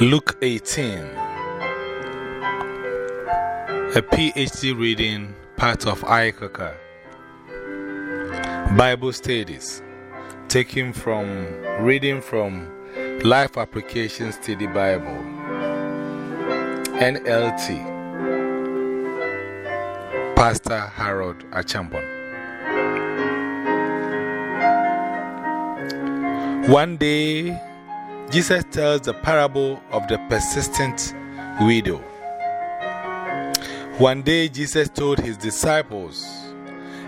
Luke 18, a PhD reading, part of Aikaka. Bible studies, taken from reading from Life Application Study Bible, NLT, Pastor Harold Acheampong. One day, Jesus tells the parable of the persistent widow. One day, Jesus told his disciples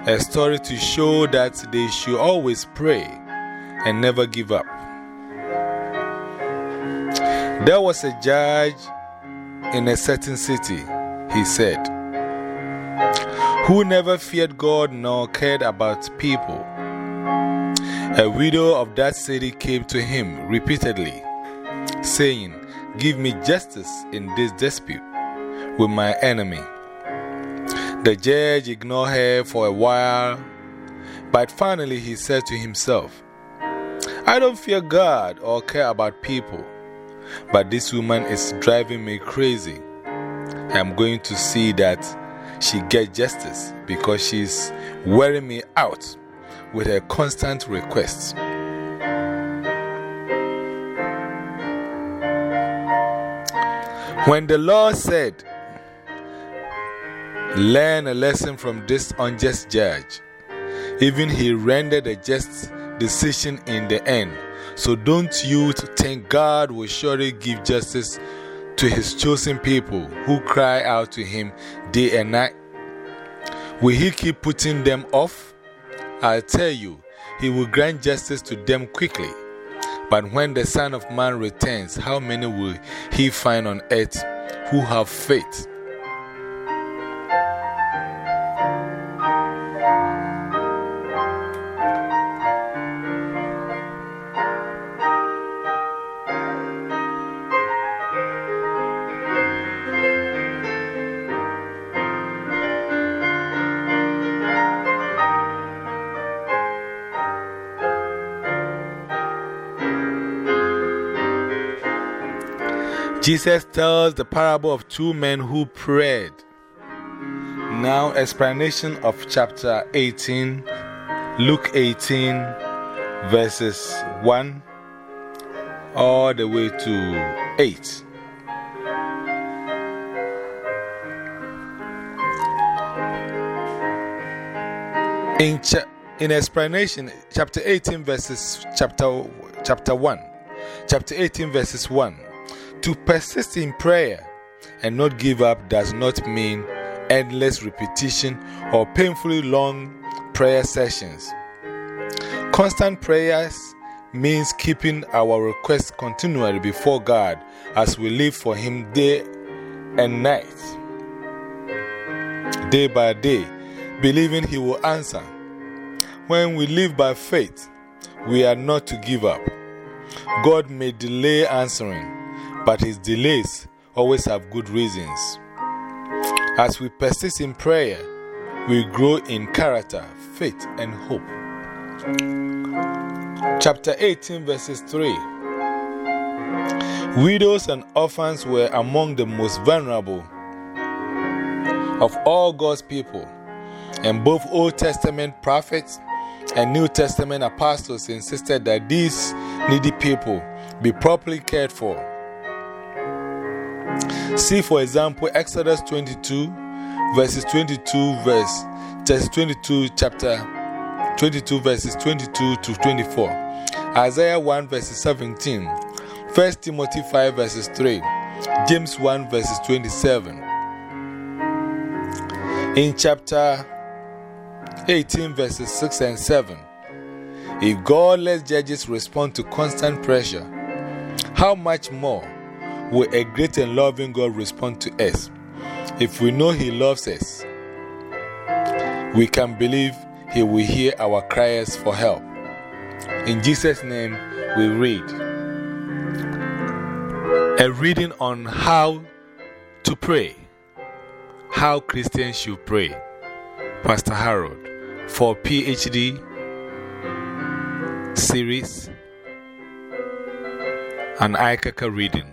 a story to show that they should always pray and never give up. There was a judge in a certain city, he said, who never feared God nor cared about people. A widow of that city came to him repeatedly, saying, Give me justice in this dispute with my enemy. The judge ignored her for a while, but finally he said to himself, I don't fear God or care about people, but this woman is driving me crazy. I'm going to see that she gets justice because she's wearing me out with her constant requests. When the Lord said, Learn a lesson from this unjust judge, even he rendered a just decision in the end. So don't you think God will surely give justice to his chosen people who cry out to him day and night? Will he keep putting them off? I tell you, he will grant justice to them quickly. But when the Son of Man returns, how many will he find on earth who have faith? Jesus tells the parable of two men who prayed. Now, explanation of chapter 18, Luke 18, verses 1 all the way to 8. In, in explanation, chapter 18, verses chapter, chapter 1, chapter 18, verses 1. To persist in prayer and not give up does not mean endless repetition or painfully long prayer sessions. Constant prayers means keeping our requests continually before God as we live for Him day and night, day by day, believing He will answer. When we live by faith, we are not to give up. God may delay answering but his delays always have good reasons. As we persist in prayer, we grow in character, faith, and hope. Chapter 18, verses 3 Widows and orphans were among the most vulnerable of all God's people, and both Old Testament prophets and New Testament apostles insisted that these needy people be properly cared for. See, for example, Exodus 22, verses 22, verse, just 22, chapter 22, verses 22 to 24. Isaiah 1, verses 17. 1 Timothy 5, verses 3. James 1, verses 27. In chapter 18, verses 6 and 7. If God lets judges respond to constant pressure, how much more will a great and loving God respond to us? If we know He loves us, we can believe He will hear our cries for help. In Jesus' name, we read a reading on how to pray, how Christians should pray. Pastor Harold for PhD series, an Aikaka reading.